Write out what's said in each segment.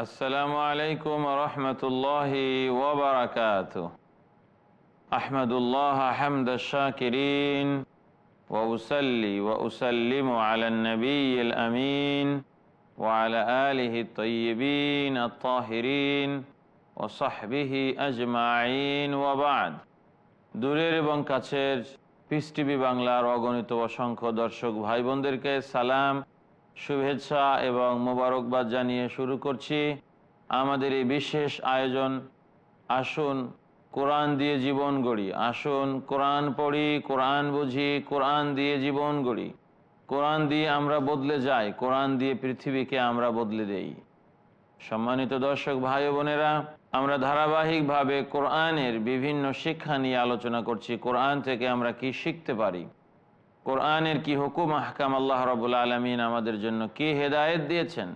السلام عليكم ورحمة الله وبركاته أحمد الله حمد الشاكرين وأسلي وأسلم على النبي الأمين وعلى آله الطيبين الطاهرين وصحبه أجمعين وبعد দূরের এবং কাছের পিস টিভি বাংলার অগণিত অসংখ্য দর্শক ভাই বোনদেরকে সালাম শুভেচ্ছা এবং মোবারকবাদ জানিয়ে শুরু করছি। আমাদের এই বিশেষ আয়োজন, আসুন কোরআন দিয়ে জীবন গড়ি। আসুন কোরআন পড়ি, কোরআন বুঝি, কোরআন দিয়ে জীবন গড়ি। কোরআন দিয়ে আমরা বদলে যাই, কোরআন দিয়ে পৃথিবীকে আমরা বদলে দেই। সম্মানিত দর্শক ভাই বোনেরা, আমরা ধারাবাহিকভাবে কোরআনের বিভিন্ন শিক্ষা নিয়ে আলোচনা করছি। কোরআন থেকে আমরা কি শিখতে পারি? কোরআনের কি হুকুম? আহকাম আল্লাহ রবুল্লা আলমিন আমাদের জন্য কি হেদায়েত দিয়েছেন?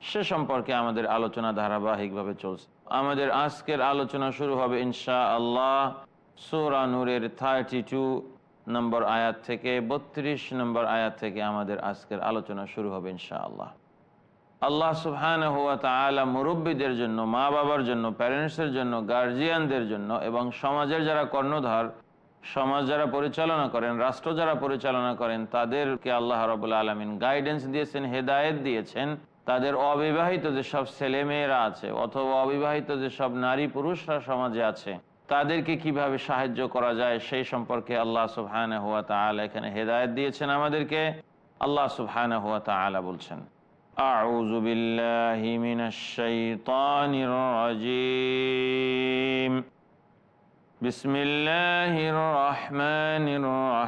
সে সম্পর্কে আমাদের আলোচনা ধারাবাহিকভাবে চলছে। আমাদের আজকের আলোচনা শুরু হবে ইনশা আল্লাহ সুরা নূরের থার্টি টু নম্বর আয়াত থেকে বত্রিশ নম্বর আয়াত থেকে আমাদের আজকের আলোচনা শুরু হবে ইনশা আল্লাহ আল্লাহ সুবহান হুয়া তালা মুরব্বীদের জন্য মা বাবার জন্য প্যারেন্টসের জন্য গার্জিয়ানদের জন্য এবং সমাজের যারা কর্ণধার সমাজ যারা পরিচালনা করেন রাষ্ট্র যারা পরিচালনা করেন তাদেরকে আল্লাহ রবুল্লা আলমিন গাইডেন্স দিয়েছেন হেদায়েত দিয়েছেন তাদের অবিবাহিত যেসব ছেলেমেয়েরা আছে অথবা অবিবাহিত যেসব নারী পুরুষরা সমাজে আছে তাদেরকে কিভাবে সাহায্য করা যায় সেই সম্পর্কে আল্লাহ সুবহান হুয়া তালা এখানে হেদায়ত দিয়েছেন আমাদেরকে আল্লাহ সুবহান হুয়া তালা বলছেন أعوذ بالله من الشيطان الرجيم بسم الله الرحمن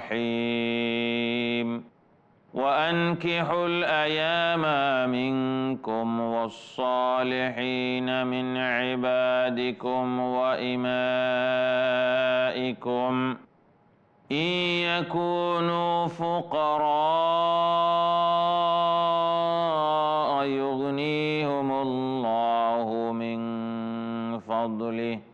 الرحيم. وأنكحوا الأيام منكم والصالحين من عبادكم وإمائكم. إن يكونوا فقراء يغنيهم الله من فضله.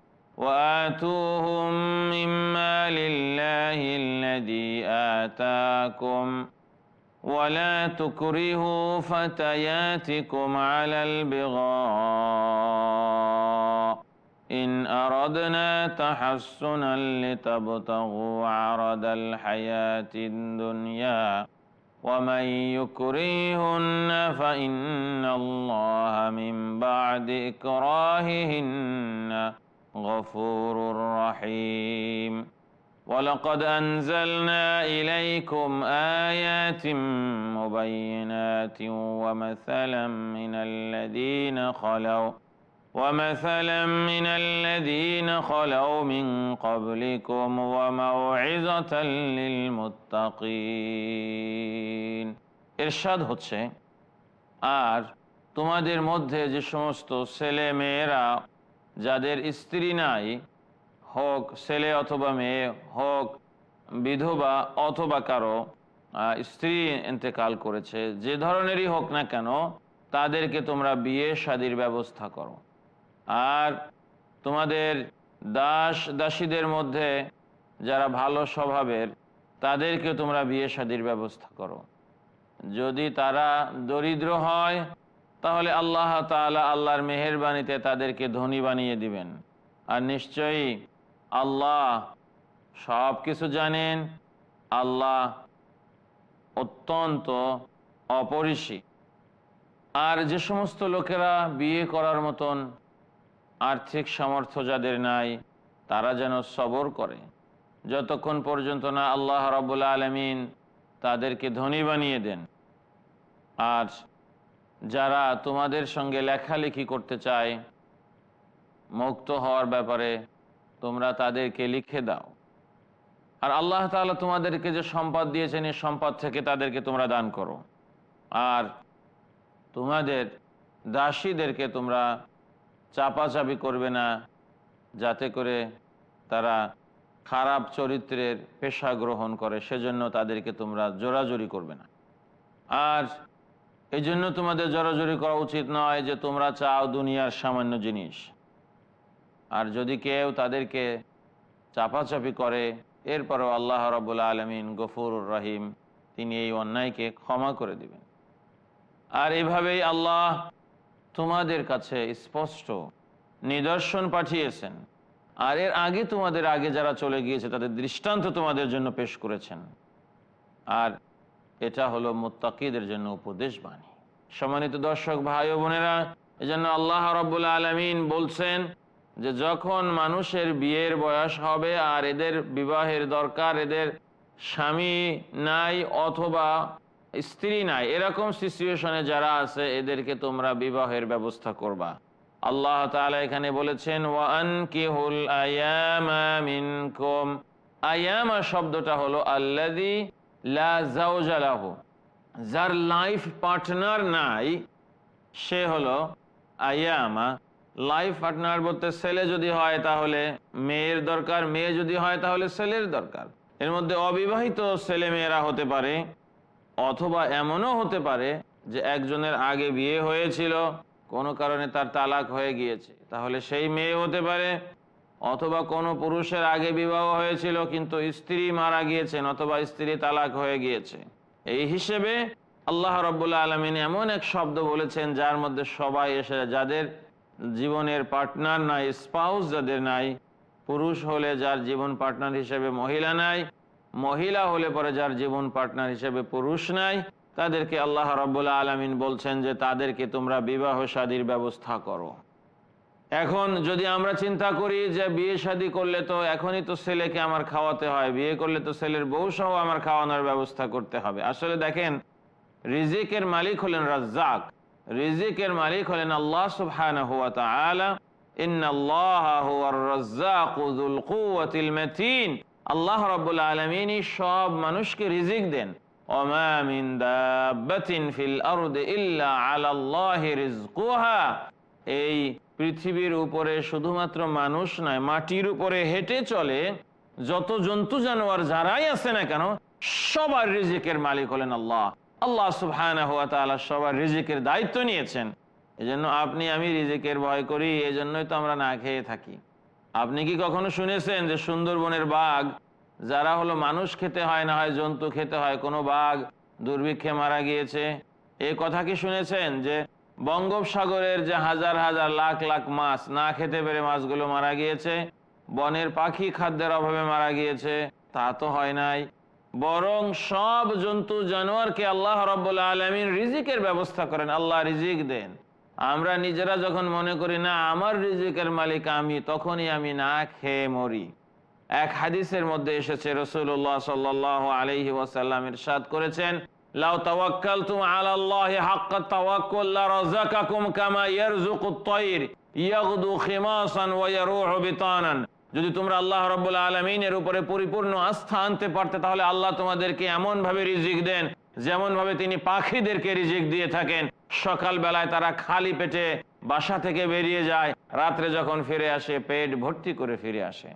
وآتوهم مما لله الذي آتاكم ولا تكرهوا فتياتكم على البغاء إن أردنا تحسنا لتبتغوا عرض الحياة الدنيا ومن يكرهن فإن الله من بعد إكراههن غفور رحيم ولقد أنزلنا إليكم آيات مبينات ومثلا من الذين خلوا ومثلا من الذين خلوا من قبلكم وموعظة للمتقين إرشاد হচ্ছে আর তোমাদের মধ্যে যে সমস্ত ছেলে মেয়েরা যাদের স্ত্রী নাই, হোক ছেলে অথবা মেয়ে, হোক বিধবা অথবা কারও স্ত্রী ইন্তেকাল করেছে, যে ধরনেরই হোক না কেন, তাদেরকে তোমরা বিয়ে শাদির ব্যবস্থা করো। আর তোমাদের দাস দাসীদের মধ্যে যারা ভালো স্বভাবের তাদেরকে তোমরা বিয়ে শাদির ব্যবস্থা করো। যদি তারা দরিদ্র হয় তাহলে আল্লাহ তালা আল্লাহর মেহরবানিতে তাদেরকে ধনী বানিয়ে দিবেন। আর নিশ্চয়ই আল্লাহ সব কিছু জানেন, আল্লাহ অত্যন্ত অপরিসী আর যে সমস্ত লোকেরা বিয়ে করার মতন আর্থিক সামর্থ্য যাদের নাই, তারা যেন সবর করে। যতক্ষণ পর্যন্ত না আল্লাহ রবুল্লা আলমিন তাদেরকে ধনী বানিয়ে দেন। আর যারা তোমাদের সঙ্গে লেখালেখি করতে চায়, মুক্ত হওয়ার ব্যাপারে তোমরা তাদেরকে লিখে দাও। আর আল্লাহ তাআলা তোমাদেরকে যে সম্পদ দিয়েছেন, এই সম্পদ থেকে তাদেরকে তোমরা দান করো। আর তোমাদের দাসীদেরকে তোমরা চাপাচাপি করবে না, যাতে করে তারা খারাপ চরিত্রের পেশা গ্রহণ করে, সেজন্য তাদেরকে তোমরা জোরাজুরি করবে না। আর এই জন্য তোমাদের জোরাজুরি করা উচিত নয় যে তোমরা চাও দুনিয়ার সামান্য জিনিস। আর যদি কেউ তাদেরকে চাপাচাপি করে, এরপরও আল্লাহ রবুল্লা আলমিন গফুর রহিম, তিনি এই অন্যায়কে ক্ষমা করে দিবেন। আর এভাবেই আল্লাহ তোমাদের কাছে স্পষ্ট নিদর্শন পাঠিয়েছেন। আর এর আগে তোমাদের আগে যারা চলে গিয়েছে, তাদের দৃষ্টান্ত তোমাদের জন্য পেশ করেছেন। আর এটা হলো মোত্তাকিদের জন্য উপদেশ বাণী। সম্মানিত দর্শক ভাই ও বোনেরা, এজন্য আল্লাহ রব্বুল্লা আলমিন বলছেন যে যখন মানুষের বিয়ের বয়স হবে আর এদের বিবাহের দরকার, এদের স্বামী নাই অথবা স্ত্রী নাই, এরকম সিচুয়েশনে যারা আছে, এদেরকে তোমরা বিবাহের ব্যবস্থা করবা। আল্লাহ তাআলা এখানে বলেছেন ওয়ান কিহুল আয়ামা মিনকুম। আয়ামা শব্দটা হলো যাওজা লাহু। যার লাইফ পার্টনার নাই, সে হলো আয়ামা। লাইফ পার্টনার বলতে ছেলে যদি হয় তাহলে মেয়ের দরকার, মেয়ে যদি হয় তাহলে ছেলের দরকার। এর মধ্যে অবিবাহিত ছেলে মেয়েরা হতে পারে, অথবা এমনও হতে পারে যে একজনের আগে বিয়ে হয়েছিল, কোনো কারণে তার তালাক হয়ে গিয়েছে। তাহলে সেই মেয়ে হতে পারে অথবা কোনো পুরুষের আগে বিবাহ হয়েছিল কিন্তু স্ত্রী মারা গিয়েছেন অথবা স্ত্রী তালাক হয়ে গিয়েছে। এই হিসেবে আল্লাহ রব্বুল্লা আলমিন এমন এক শব্দ বলেছেন যার মধ্যে সবাই এসে যাদের জীবনের পার্টনার নাই, স্পাউস যাদের নাই, পুরুষ হলে যার জীবন পার্টনার হিসেবে মহিলা নাই, মহিলা হলে পরে যার জীবন পার্টনার হিসেবে পুরুষ নাই, তাদেরকে আল্লাহ রব্বুল্লা আলমিন বলছেন যে তাদেরকে তোমরা বিবাহ শাদীর ব্যবস্থা করো। এখন যদি আমরা চিন্তা করি যে বিয়ে শাদী করলে তো এখনই তো ছেলেকে আমার খাওয়াতে হয়, বিয়ে করলে তো ছেলের বউ সহ আমার খাওয়ানোর ব্যবস্থা করতে হবে। আসলে দেখেন, রিজিকের মালিক হলেন রাজ্জাক। রিজিকের মালিক হলেন আল্লাহ সুবহান হুয়া তাআলা। আল্লাহ রব্বুল আলমিনই সব মানুষকে রিজিক দেন। এই পৃথিবীর উপরে শুধুমাত্র মানুষ নয়, মাটির উপরে হেঁটে চলে যত জন্তু জানোয়ার যারাই আছে না কেন, সবার রিজিকের মালিক হলেন আল্লাহ। আল্লাহ সুবহান সবার রিজিকের দায়িত্ব নিয়েছেন। এজন্য আপনি, আমি রিজিকের ভয় করি এই জন্যই তো আমরা না খেয়ে থাকি। আপনি কি কখনো শুনেছেন যে সুন্দরবনের বাঘ, যারা হলো মানুষ খেতে হয় না হয় জন্তু খেতে হয়, কোনো বাঘ দুর্ভিক্ষে মারা গিয়েছে? এ কথা কি শুনেছেন যে বঙ্গোপসাগরের যে হাজার হাজার লাখ লাখ মাছ না খেতে পেরে মাছগুলো মারা গিয়েছে, বনের পাখি খাদ্যের অভাবে মারা গিয়েছে, তা তো হয় নাই। বরং সব জন্তু জানোয়ারকে আল্লাহ রব্বুল্লা আলমিন রিজিকের ব্যবস্থা করেন, আল্লাহ রিজিক দেন। আমরা নিজেরা যখন মনে করি, না, আমার রিজিকের মালিক আমি, তখনই আমি না খেয়ে মরি। এক হাদিসের মধ্যে এসেছে রসুল্লাহ সাল আলহি ওয়াসাল্লামের সাদ করেছেন লাউ তাওয়াক্কালতুম আলাল্লাহি হাক্কা তাওয়াক্কুল লারাযাকাকুম কামা ইয়ারযুকুত তায়র ইয়াগদু খিমাসান ওয়া ইয়ারুহু যদি তোমরা আল্লাহ রাব্বুল আলামিনের উপরে পরিপূর্ণ আস্থা আনতে পারতে, তাহলে আল্লাহ তোমাদেরকে এমন ভাবে রিজিক দেন যেমন ভাবে তিনি পাখিদেরকে রিজিক দিয়ে থাকেন। সকাল বেলায় তারা খালি পেটে বাসা থেকে বেরিয়ে যায়, রাত্রে যখন ফিরে আসে, পেট ভর্তি করে ফিরে আসে।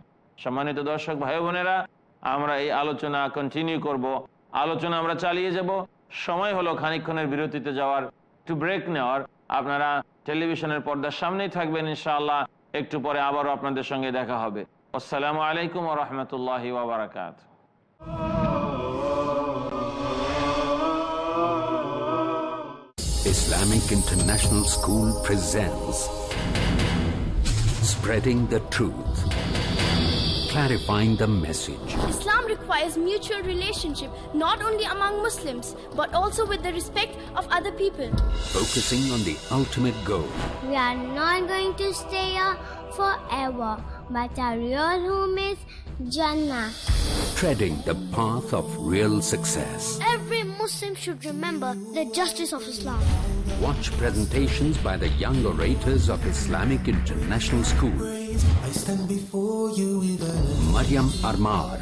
সম্মানিত দর্শক ভাই বোনেরা, আমরা এই আলোচনা কন্টিনিউ করব। আলোচনা আমরা চালিয়ে যাব। সময় হলো খানিক্ষণের বিরতিতে যাওয়ার। একটু ব্রেক নেওয়ার। আপনারা টেলিভিশনের পর্দার সামনেই থাকবেন ইনশাআল্লাহ। একটু পরে আবারও আপনাদের সঙ্গে দেখা হবে। আসসালামু আলাইকুম রহমতুল্লাহ ওবরাকাত Islamic International School presents Spreading the Truth. Clarifying the message. Islam requires mutual relationship not only among Muslims but also with the respect of other people. Focusing on the ultimate goal. We are not going to stay here forever, but our real home is Jannah. Treading the path of real success. Every Muslim should remember the justice of Islam. Watch presentations by the young orators of Islamic International School. Mariam armour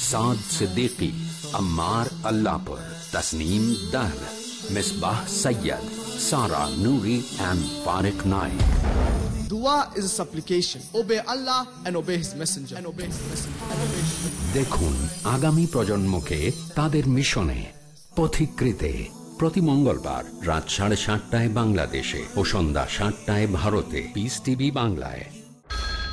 Saad Siddiqui আমার আল্লাপর তসনিম দার মিসবাহ সৈয়দ সারা নুরি and Parekh নাই দেখুন আগামী প্রজন্মকে তাদের মিশনে পথিকৃতে প্রতি মঙ্গলবার রাত সাড়ে সাতটায় বাংলাদেশে ও সন্ধ্যা সাতটায় ভারতে পিস বাংলায়।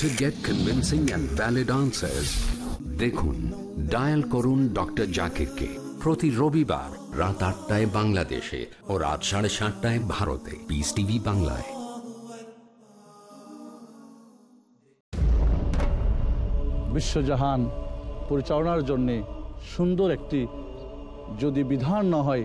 To get convincing and valid answers. দেখুন ডায়াল করুন ডক্টর জাকিরকে প্রতি রবিবার রাত আটটায় বাংলাদেশে ও রাত সাড়ে সাতটায় ভারতে। পিস টিভি বাংলায়। বিশ্বজাহান পরিচালনার জন্যে সুন্দর একটি যদি বিধান না হয়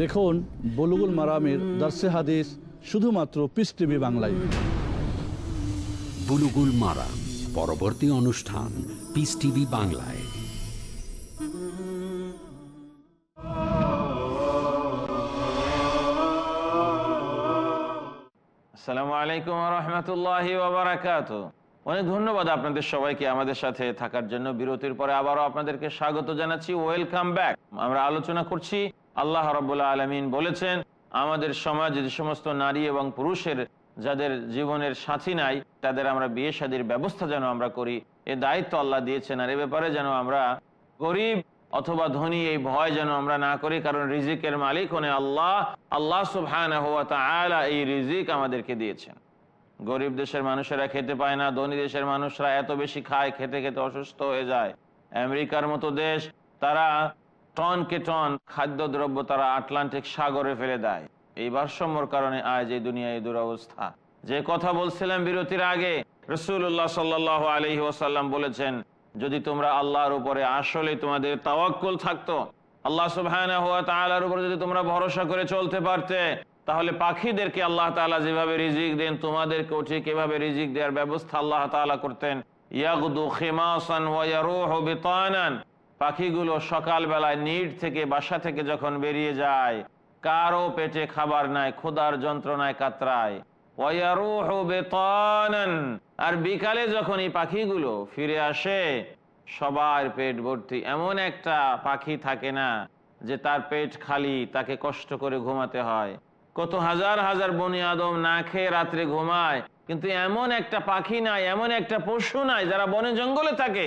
দেখুন বলুগুল মারামের দার্সে হাদিস শুধুমাত্র পিস টিভি বাংলায়। বুলুগুল মারা পরবর্তী অনুষ্ঠান পিস টিভি বাংলায়। আসসালামু আলাইকুম রহমতুল্লাহি ওবরাকাত অনেক ধন্যবাদ আপনাদের সবাইকে আমাদের সাথে থাকার জন্য। বিরতির পরে আবারও আপনাদেরকে স্বাগত জানাচ্ছি। ওয়েলকাম ব্যাক আমরা আলোচনা করছি আল্লাহ রবুল্লা আলমিন বলেছেন, আমাদের সমাজে যে সমস্ত নারী এবং পুরুষের যাদের জীবনের সাথী নাই, তাদের আমরা বিয়ে শাদির ব্যবস্থা যেন আমরা করি। এ দায়িত্ব আল্লাহ দিয়েছেন আর এ ব্যাপারে যেন আমরা গরিব অথবা ধনী এই ভয় যেন আমরা না করি, কারণ রিজিকের মালিক হনে আল্লাহ। আল্লাহ সুবহান এই রিজিক আমাদেরকে দিয়েছেন। গরিব দেশের মানুষেরা খেতে পায় না, ধনী দেশের মানুষরা এত বেশি খায়, খেতে খেতে অসুস্থ হয়ে যায়। আমেরিকার মতো দেশ, তারা টন কে টন খাদ্যদ্রব্য তারা আটলান্টিক সাগরে ফেলে দেয়। এই ভারসাম্যর কারণে আজ এই দুনিয়ায় দুরবস্থা। যে কথা বলছিলাম বিরতির আগে রসুল্লাহ সাল্লাহ আলহি ওসাল্লাম বলেছেন, যদি তোমরা আল্লাহর উপরে আসলে তোমাদের তাওয়াক্কুল থাকতো, আল্লাহ ওয়া তাআলার উপরে যদি তোমরা ভরসা করে চলতে পারতে, তাহলে পাখিদেরকে আল্লাহ তাআলা যেভাবে রিজিক দেন, তোমাদেরকেও ঠিক এভাবে রিজিক দেওয়ার ব্যবস্থা আল্লাহ তাআলা করতেন। পাখিগুলো সকালবেলায় নিট থেকে বাসা থেকে যখন বেরিয়ে যায় কারও পেটে খাবার নাই, ক্ষুধার যন্ত্রণায় কাতরায়। আর বিকালে যখন এই পাখিগুলো ফিরে আসে, সবার পেট ভর্তি। এমন একটা পাখি থাকে না যে তার পেট খালি, তাকে কষ্ট করে ঘুমাতে হয়। কত হাজার হাজার বনি আদম না খেয়ে রাত্রে ঘুমায়, কিন্তু এমন একটা পাখি নাই, এমন একটা পশু নাই যারা বনে জঙ্গলে থাকে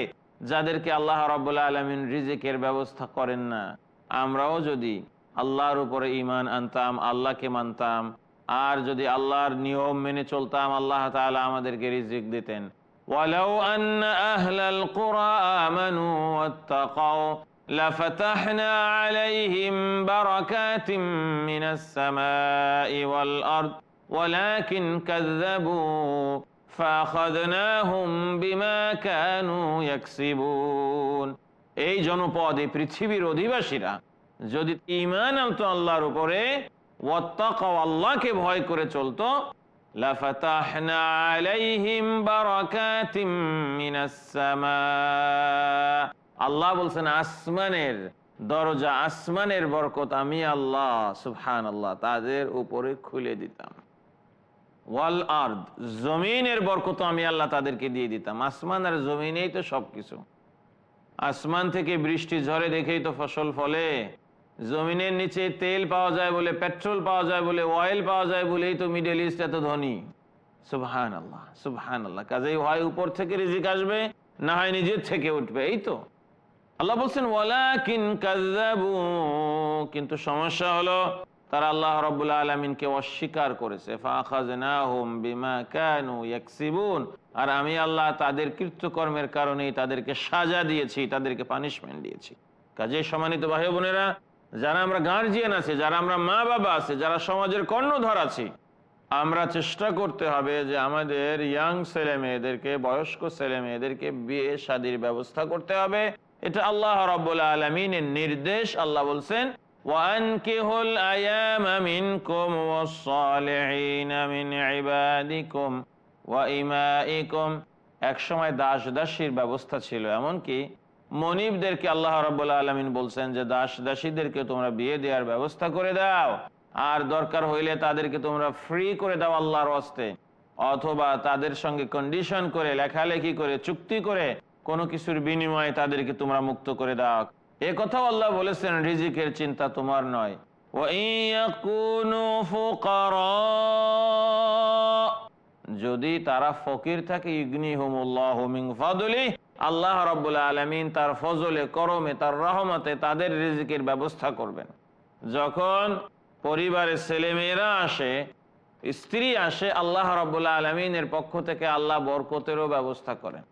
যাদেরকে আল্লাহ রবাহ আলমিন রিজিকের ব্যবস্থা করেন না আমরাও যদি আল্লাহর উপরে ইমান আনতাম আল্লাহকে মানতাম আর যদি আল্লাহর নিয়ম মেনে চলতাম আল্লাহ তাআলা আমাদেরকে রিজিক দিতেন ولو أن أهل القرى آمنوا واتقوا لفتحنا عليهم بركات من السماء والأرض ولكن كذبوا فأخذناهم بما كانوا يكسبون এই জনপদ এই পৃথিবীর অধিবাসীরা যদি ইমান আনতো আল্লাহর উপরে ওয়াত্তাকাও আল্লাহকে ভয় করে চলতো লাফাতাহনা আলাইহিম বারাকাতিম মিনাস সামা আল্লাহ বলছেন আসমানের দরজা আসমানের বরকত আমি আল্লাহ সুবহান আল্লাহ তাদের উপরে খুলে দিতাম ওয়াল আর্দ, জমিনের বরকত আমি আল্লাহ তাদেরকে দিয়ে দিতাম। আসমান আর জমিনেই তো সবকিছু। আসমান থেকে বৃষ্টি ঝরে দেখেই তো ফসল ফলে। জমিনের নিচে তেল পাওয়া যায় বলে, পেট্রোল পাওয়া যায় বলে অয়েল পাওয়া যায় বলেই তো মিডল ইস্ট এত ধনী। সুবহান আল্লাহ সুবহান আল্লাহ কাজেই হয় উপর থেকে রিজিক আসবে, না হয় নিজের থেকে উঠবে, এই তো। আল্লাহ বলছেন, ওয়ালাকিন কাযাবু কিন্তু সমস্যা হলো তারা আল্লাহ রাব্বুল আলামিনকে অস্বীকার করেছে আর আমি আল্লাহ তাদের কৃতকর্মের কারণেই তাদেরকে সাজা দিয়েছি, তাদেরকে পানিশমেন্ট দিয়েছি। কাজে সম্মানিত ভাই বোনেরা, যারা আমরা গার্জিয়ান আছে, যারা আমরা মা বাবা আছে, যারা সমাজের কর্ণধর আছি, আমরা চেষ্টা করতে হবে যে আমাদের ইয়াং ছেলে মেয়েদেরকে, বয়স্ক ছেলে মেয়েদেরকে বিয়ে শাদির ব্যবস্থা করতে হবে। এটা আল্লাহ রব্বুল আলমিনের নির্দেশ, আল্লাহ বলছেন وأنكحوا الأيام منكم والصالحين من عبادكم وإمائكم এক সময় দাস দাসীর ব্যবস্থা ছিল এমনকি মনিবদেরকে আল্লাহ রব্বুল আলমিন বলছেন যে দাস দাসীদেরকে তোমরা বিয়ে দেওয়ার ব্যবস্থা করে দাও আর দরকার হইলে তাদেরকে তোমরা ফ্রি করে দাও আল্লাহর হস্তে অথবা তাদের সঙ্গে কন্ডিশন করে লেখালেখি করে চুক্তি করে কোনো কিছুর বিনিময়ে তাদেরকে তোমরা মুক্ত করে দাও এ কথাও আল্লাহ বলেছেন, রিজিকের চিন্তা তোমার নয়। যদি তারা ফকির থাকে আল্লাহ রব্বুল আলমিন তার ফজলে, করমে, তার রহমতে তাদের রিজিকের ব্যবস্থা করবেন। যখন পরিবারের ছেলেমেয়েরা আসে, স্ত্রী আসে, আল্লাহ রব্বুল্লা আলমিনের পক্ষ থেকে আল্লাহ বরকতেরও ব্যবস্থা করেন।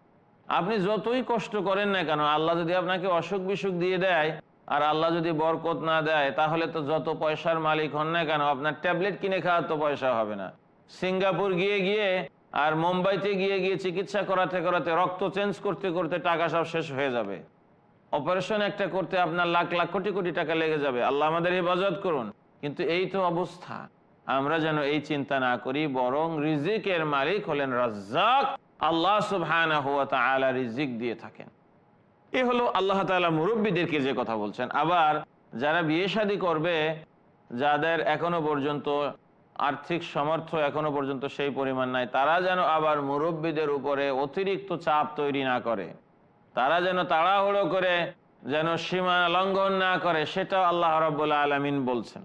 আপনি যতই কষ্ট করেন না কেন, আল্লাহ যদি আপনাকে অসুখ বিসুখ দিয়ে দেয়, আর আল্লাহ যদি বরকত না দেয়, তাহলে তো যত পয়সার মালিক হন না কেন, আপনার ট্যাবলেট কিনে খাওয়ার তো পয়সা হবে না। সিঙ্গাপুর গিয়ে গিয়ে আর মুম্বাইতে গিয়ে গিয়ে চিকিৎসা করাতে করাতে, রক্ত চেঞ্জ করতে করতে টাকা সব শেষ হয়ে যাবে। অপারেশন একটা করতে আপনার লাখ লাখ কোটি কোটি টাকা লেগে যাবে। আল্লাহ আমাদের হেফাজত করুন। কিন্তু এই তো অবস্থা। আমরা যেন এই চিন্তা না করি, বরং রিজিকের মালিক হলেন রাজ্জাক। আল্লাহ সুবহানা রিজিক দিয়ে থাকেন। এ হলো আল্লাহ তালা মুরব্বীদেরকে যে কথা বলছেন। আবার যারা বিয়ে শাদী করবে, যাদের এখনও পর্যন্ত আর্থিক সামর্থ্য এখনও পর্যন্ত সেই পরিমাণ নাই, তারা যেন আবার মুরব্বীদের উপরে অতিরিক্ত চাপ তৈরি না করে। তারা যেন তাড়াহুড়ো করে, যেন সীমা লঙ্ঘন না করে, সেটাও আল্লাহ রব্বুল্লা আলমিন বলছেন।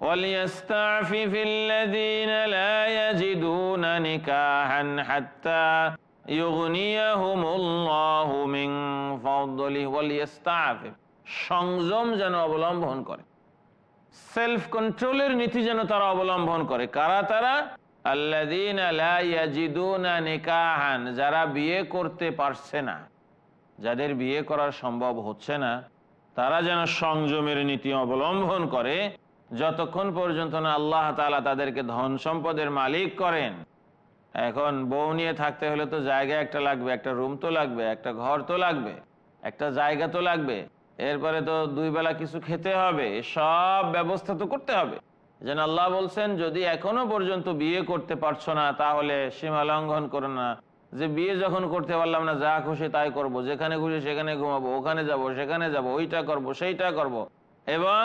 وليستعفف الذين لا يجدون نكاحا حتى يغنيهم الله من فضله وليستعفف সংযম যেন অবলম্বন করে সেলফ কন্ট্রোলের নীতি যেন তারা অবলম্বন করে কারা তারা আল্লাদিন নিকাহান যারা বিয়ে করতে পারছে না যাদের বিয়ে করার সম্ভব হচ্ছে না তারা যেন সংযমের নীতি অবলম্বন করে যতক্ষণ পর্যন্ত না আল্লাহ তালা তাদেরকে ধন সম্পদের মালিক করেন, এখন বউ নিয়ে থাকতে হলে তো জায়গা একটা লাগবে, একটা রুম তো লাগবে, একটা ঘর তো লাগবে, একটা জায়গা তো লাগবে। এরপরে তো দুই বেলা কিছু খেতে হবে সব ব্যবস্থা তো করতে হবে। যেন আল্লাহ বলছেন, যদি এখনও পর্যন্ত বিয়ে করতে পারছ না, তাহলে সীমা লঙ্ঘন করো না। যে বিয়ে যখন করতে পারলাম না, যা খুশি তাই করব, যেখানে খুশি সেখানে ঘুমাবো, ওখানে যাব, সেখানে যাব, ওইটা করব, সেইটা করব। এবং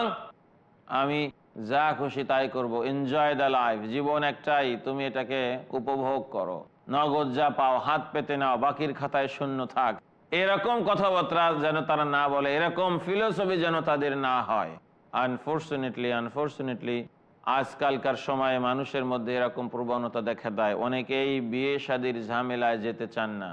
আমি যা খুশি তাই করব। এনজয় দ্য লাইফ জীবন একটাই। তুমি এটাকে উপভোগ করো। নগদ যা পাও, হাত পেতে নাও, বাকির খাতায় শূন্য থাক। এরকম কথাবার্তা যেন তারা না বলে, এরকম ফিলোসফি যেন তাদের না হয়। আনফর্চুনেটলি আনফর্চুনেটলি আজকালকার সময়ে মানুষের মধ্যে এরকম প্রবণতা দেখা দেয়। অনেকেই বিয়ে শাদির ঝামেলায় যেতে চান না।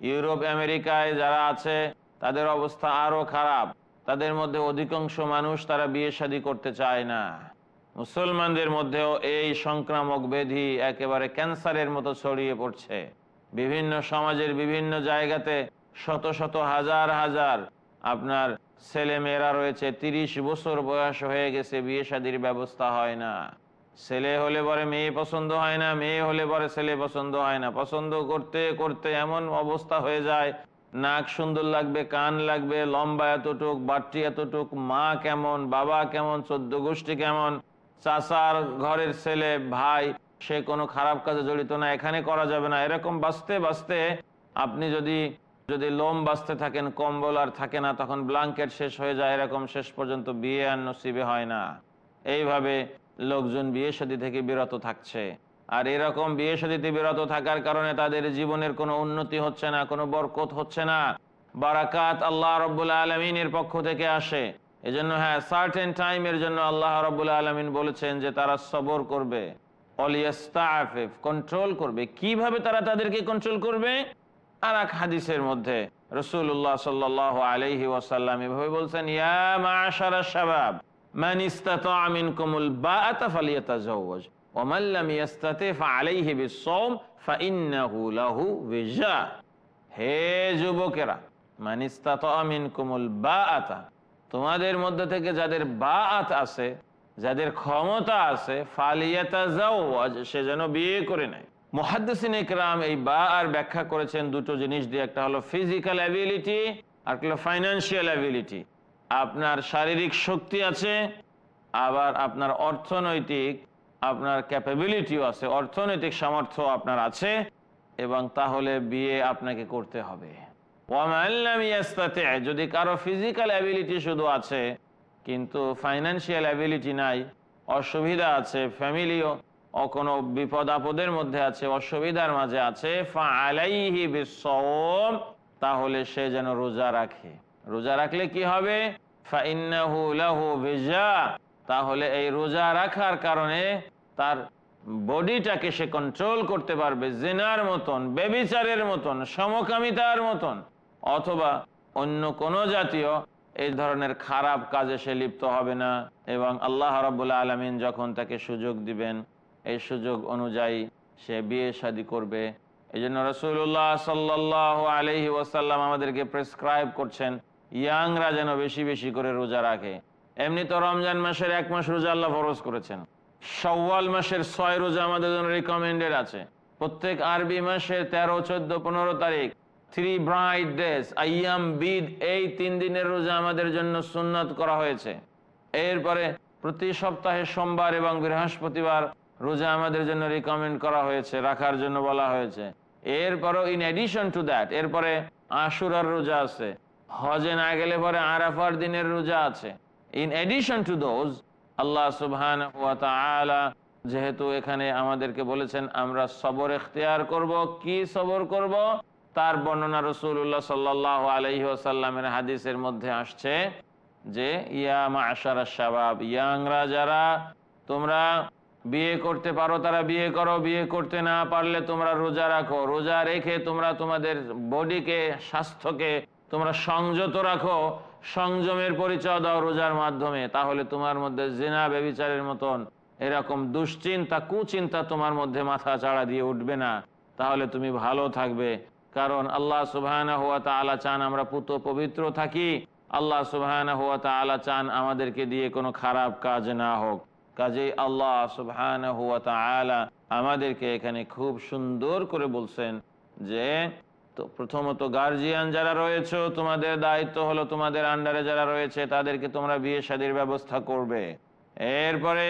ইউরোপ, আমেরিকায় যারা আছে, তাদের অবস্থা আরও খারাপ। তাদের মধ্যে অধিকাংশ মানুষ তারা বিয়ে শাদী করতে চায় না। মুসলমানদের মধ্যেও এই সংক্রামক ব্যাধি একেবারে ক্যান্সারের মতো ছড়িয়ে পড়ছে। বিভিন্ন সমাজের বিভিন্ন জায়গাতে শত শত হাজার হাজার আপনার ছেলে মেয়েরা রয়েছে, তিরিশ বছর বয়স হয়ে গেছে, বিয়ে শাদির ব্যবস্থা হয় না। ছেলে হলে পরে মেয়ে পছন্দ হয় না, মেয়ে হলে পরে ছেলে পছন্দ হয় না। পছন্দ করতে করতে এমন অবস্থা হয়ে যায় নাক সুন্দর লাগবে, কান লাগবে, লম্বা এতটুক, বাট্টি এতটুক, মা কেমন, বাবা কেমন, চোদ্দ গোষ্ঠী কেমন, চাচার ঘরের ছেলে, ভাই, সে কোনো খারাপ কাজে জড়িত না, এখানে করা যাবে না। এরকম বাঁচতে বাঁচতে আপনি যদি যদি লোম বাঁচতে থাকেন, কম্বল আর থাকে না, তখন ব্লাঙ্কেট শেষ হয়ে যায়, এরকম শেষ পর্যন্ত বিয়ে আর নসিবে হয় না। এইভাবে লোকজন বিয়ে শাদী থেকে বিরত থাকছে। আর এরকম বিয়ে শাদীতে বিরত থাকার কারণে তাদের জীবনের কোনো উন্নতি হচ্ছে না, কোনো বরকত হচ্ছে না। বারাকাত আল্লাহ রব্বুল আলমিনের পক্ষ থেকে আসে। এজন্য হ্যাঁ সার্টেন টাইমের জন্য আল্লাহ রব্বুল আলমিন বলেছেন যে তারা সবর করবে। কন্ট্রোল করবে। কীভাবে তারা তাদেরকে কন্ট্রোল করবে? আর এক হাদিসের মধ্যে রসুল্লাহ সাল্লাহ আলহি ওয়াসাল্লাম এভাবে বলছেন, ইয়া মাশারা শাবাব, মান ইস্তাতাআ মিনকুমুল বাআতা ফালিয়াতাজাওয়াজ। ওয়া মান হে যুবকেরা তোমাদের মধ্যে থেকে যাদের বাআত আছে, যাদের ক্ষমতা আছে সে যেন বিয়ে করে নেয়। মুহাদ্দিসিন ইকরাম এই বা আর ব্যাখ্যা করেছেন দুটো জিনিস দিয়ে, একটা হলো ফিজিক্যাল অ্যাবিলিটি, আর একটা হলো ফাইন্যান্সিয়াল অ্যাবিলিটি। আপনার শারীরিক শক্তি আছে, আবার আপনার অর্থনৈতিক আপনার ক্যাপাবিলিটিও আছে, অর্থনৈতিক সামর্থ্য আপনার আছে, এবং তাহলে বিয়ে আপনাকে করতে হবে। যদি কারও ফিজিক্যাল অ্যাবিলিটি শুধু আছে, কিন্তু ফাইন্যান্সিয়াল অ্যাবিলিটি নাই, অসুবিধা আছে ফ্যামিলিও কোনো বিপদ আপদের মধ্যে আছে, অসুবিধার মাঝে আছে তাহলে সে যেন রোজা রাখে। রোজা রাখলে কি হবে? তাহলে এই রোজা রাখার কারণে তার বডিটাকে সে কন্ট্রোল করতে পারবে, জেনার মতন, বেবিচারের মতন, সমকামিতার মতন, অথবা অন্য কোনো জাতীয় এই ধরনের খারাপ কাজে সে লিপ্ত হবে না। এবং আল্লাহ রাবুল্লাহ আলমিন যখন তাকে সুযোগ দিবেন, এই সুযোগ অনুযায়ী সে বিয়ে শাদী করবে। এই জন্য রসুল্লাহ সাল্লাহ আলহি ওয়াসাল্লাম আমাদেরকে প্রেসক্রাইব করছেন, ইয়াংরা যেন বেশি বেশি করে রোজা রাখে। এমনি তো রমজান মাসের এক মাস রোজা আল্লাহ ফরজ করেছেন। সওয়াল মাসের ছয় রোজা আমাদের জন্য রিকমেন্ডেড আছে। প্রত্যেক আরবি মাসের তেরো, চোদ্দ, পনেরো তারিখ থ্রি ব্রাইট ডেজ আইয়াম বিদ, এই তিন দিনের রোজা আমাদের জন্য সুন্নত করা হয়েছে। এরপরে প্রতি সপ্তাহে সোমবার এবং বৃহস্পতিবার রোজা আমাদের জন্য রিকমেন্ড করা হয়েছে, রাখার জন্য বলা হয়েছে। এরপরও ইন এডিশন টু দ্যাট এরপরে আশুরার রোজা আছে। হজে না গেলে পরে আরাফার দিনের রোজা আছে। ইন এডিশন টু দোজ আল্লাহ সুবহান যেহেতু এখানে আমাদেরকে বলেছেন, আমরা সবর এখতিয়ার করব। কি সবর করব? তার বর্ণনা রসুল্লাহ সাল্লাহ আলহি আসাল্লামের হাদিসের মধ্যে আসছে যে, ইয়া মাশারা শাবাব ইয়াংরা যারা তোমরা বিয়ে করতে পারো, তারা বিয়ে করো, বিয়ে করতে না পারলে তোমরা রোজা রাখো। রোজা রেখে তোমরা তোমাদের বডিকে, স্বাস্থ্যকে তোমরা সংযত রাখো। সংযমের পরিচয় দাও রোজার মাধ্যমে, তাহলে তোমার মধ্যে জেনা বেবিচারের মতন এরকম দুশ্চিন্তা, কুচিন্তা তোমার মধ্যে মাথা চাড়া দিয়ে উঠবে না। তাহলে তুমি ভালো থাকবে। কারণ আল্লাহ সুবাহ হুয়া তালা চান আমরা পুত পবিত্র থাকি। আল্লাহ সুবাহ হুয়া তালা চান আমাদেরকে দিয়ে কোনো খারাপ কাজ না হোক। কাজেই আল্লাহ সুবাহ হুয়া তালা আমাদেরকে এখানে খুব সুন্দর করে বলছেন যে তো প্রথমত গার্জিয়ান যারা রয়েছে, তোমাদের দায়িত্ব হলো তোমাদের আন্ডারে যারা রয়েছে, তাদেরকে তোমরা বিয়ে শাদির ব্যবস্থা করবে। এরপরে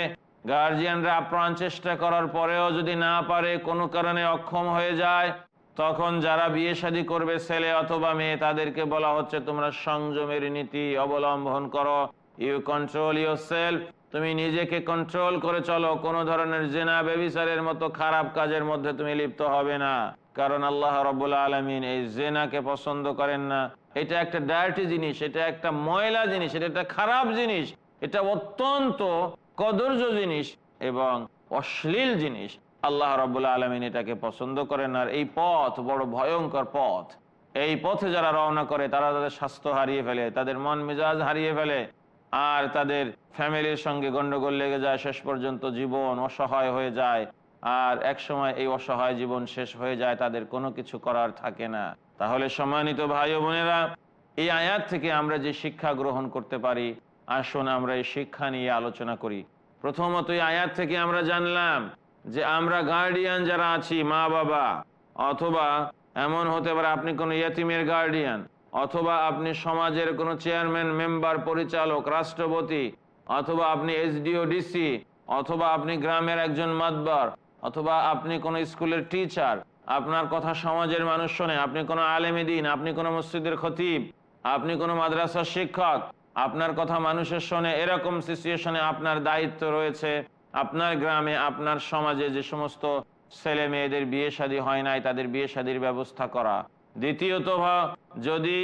গার্জিয়ানরা আপ্রাণ চেষ্টা করার পরেও যদি না পারে, কোনো কারণে অক্ষম হয়ে যায়, তখন যারা বিয়ে শাদী করবে, ছেলে অথবা মেয়ে, তাদেরকে বলা হচ্ছে তোমরা সংযমের নীতি অবলম্বন করো। ইউ কন্ট্রোল ইউর সেলফ তুমি নিজেকে কন্ট্রোল করে চলো। কোনো ধরনের জেনা বেবিচারের মতো খারাপ কাজের মধ্যে তুমি লিপ্ত হবে না। কারণ আল্লাহ রবুল্লা আলমিন এই জেনাকে পছন্দ করেন না। এটা একটা ডায়ার্টি জিনিস, এটা একটা ময়লা জিনিস, এটা একটা খারাপ জিনিস, এটা অত্যন্ত কদর্য জিনিস এবং অশ্লীল জিনিস। আল্লাহ রবুল্লা আলমিন এটাকে পছন্দ করেন আর এই পথ বড় ভয়ঙ্কর পথ। এই পথে যারা রওনা করে, তারা তাদের স্বাস্থ্য হারিয়ে ফেলে, তাদের মন মেজাজ হারিয়ে ফেলে আর তাদের ফ্যামিলির সঙ্গে গন্ডগোল লেগে যায়, শেষ পর্যন্ত জীবন অসহায় হয়ে যায়। আর এক সময় এই অসহায় জীবন শেষ হয়ে যায়, তাদের কোনো কিছু করার থাকে না। তাহলে সম্মানিত ভাই বোনেরা, এই আয়াত থেকে আমরা যে শিক্ষা গ্রহণ করতে পারি, আসুন আমরা এই শিক্ষা নিয়ে আলোচনা করি। প্রথমত এই আয়াত থেকে আমরা জানলাম যে আমরা গার্ডিয়ান যারা আছি, মা, বাবা, অথবা এমন হতে পারে আপনি কোনো ইয়তিমের গার্ডিয়ান অথবা আপনি সমাজের কোনো চেয়ারম্যান মেম্বার পরিচালক, রাষ্ট্রপতি, অথবা আপনি এসডিও ডিসি অথবা আপনি গ্রামের একজন মাতবার অথবা আপনি কোনো স্কুলের টিচার আপনার কথা সমাজের মানুষ শোনে, আপনি কোনো আলেমে দিন, আপনি কোনো মসজিদের খতিব, আপনি কোনো মাদ্রাসার শিক্ষক, আপনার কথা মানুষের শোনে, এরকম সিচুয়েশনে আপনার দায়িত্ব রয়েছে। আপনার গ্রামে, আপনার সমাজে যে সমস্ত ছেলে মেয়েদের বিয়ে শাদী হয় নাই, তাদের বিয়ে শাদীর ব্যবস্থা করা। দ্বিতীয়ত যদি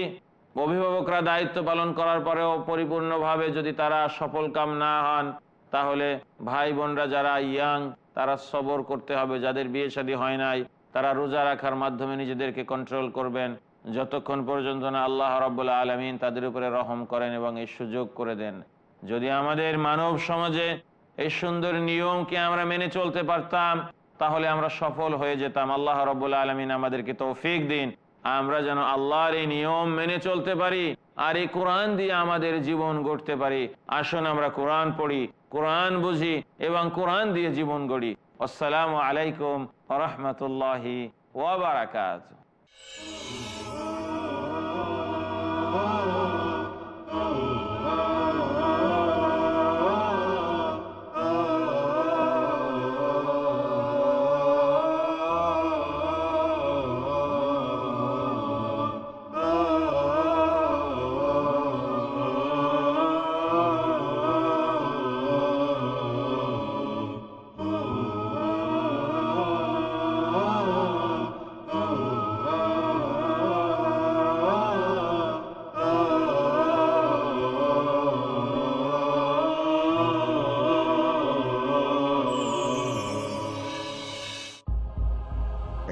অভিভাবকরা দায়িত্ব পালন করার পরেও পরিপূর্ণভাবে যদি তারা সফল কাম না হন, তাহলে ভাই বোনরা যারা ইয়াং তারা সবর করতে হবে, যাদের বিয়ে শাদী হয় নাই, তারা রোজা রাখার মাধ্যমে নিজেদেরকে কন্ট্রোল করবেন। যতক্ষণ পর্যন্ত না আল্লাহ রব্বুল্লা আলমিন তাদের উপরে রহম করেন এবং এই সুযোগ করে দেন। যদি আমাদের মানব সমাজে এই সুন্দর নিয়মকে আমরা মেনে চলতে পারতাম, তাহলে আমরা সফল হয়ে যেতাম। আল্লাহ রব্বুল্লা আলমিন আমাদেরকে তৌফিক দিন। আমরা যেন আল্লাহর এই নিয়ম মেনে চলতে পারি আর এই কোরআন দিয়ে আমাদের জীবন গড়তে পারি। আসুন আমরা কোরআন পড়ি কোরআন বুঝি এবং কোরআন দিয়ে জীবন গড়ি। আসসালামু আলাইকুম রহমতুল্লাহি ওয়াবারাকাত ইলম,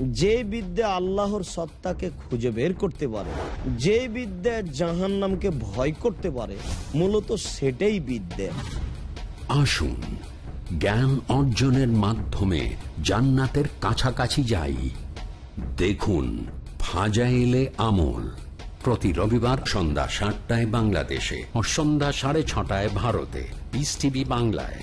যে বিদ্যা আল্লাহর সত্তাকে খুঁজে বের করতে পারে, যে বিদ্যা জাহান নামকে ভয় করতে পারে, মূলত সেটাই বিদ্যা। আসুন, জ্ঞান অর্জনের মাধ্যমে জান্নাতের কাছাকাছি যাই। দেখুন ফাজাইলে আমল প্রতি রবিবার সন্ধ্যা সাতটায় বাংলাদেশে ও সন্ধ্যা সাড়ে ছটায় ভারতে। পিস টিভি বাংলায়।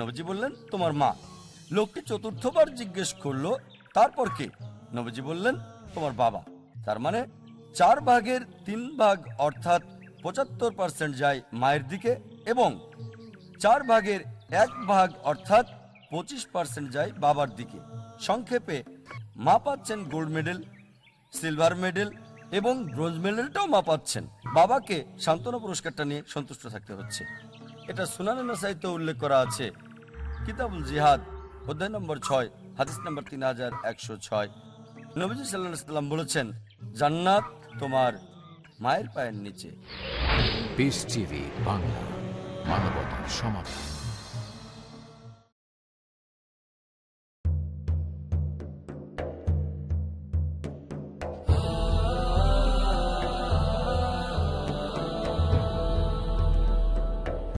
নবীজি বললেন, তোমার মা। লোকটি চতুর্থবার জিজ্ঞেস করল, তারপর কে? নবীজি বললেন, তোমার বাবা। তার মানে চার ভাগের তিন ভাগ অর্থাৎ পঁচাত্তর পার্সেন্ট যায় মায়ের দিকে এবং চার ভাগের এক ভাগ অর্থাৎ পঁচিশ পার্সেন্ট যায় বাবার দিকে। সংক্ষেপে, মা পাচ্ছেন গোল্ড মেডেল, সিলভার মেডেল এবং ব্রোঞ্জ মেডেলটাও মা পাচ্ছেন। বাবাকে সান্ত্বনা পুরস্কারটা নিয়ে সন্তুষ্ট থাকতে হচ্ছে। এটা সুনানের সাহিত্য উল্লেখ করা আছে। কিতাবুল জিহাদ, অধ্যায় নম্বর ছয়, হাদিস নম্বর তিন হাজার একশো ছয়। নবীজি সাল্লাহ সাল্লাম বলেছেন, জান্নাত তোমার মায়ের পায়ের নিচে। বাংলা মানবতার সমাধান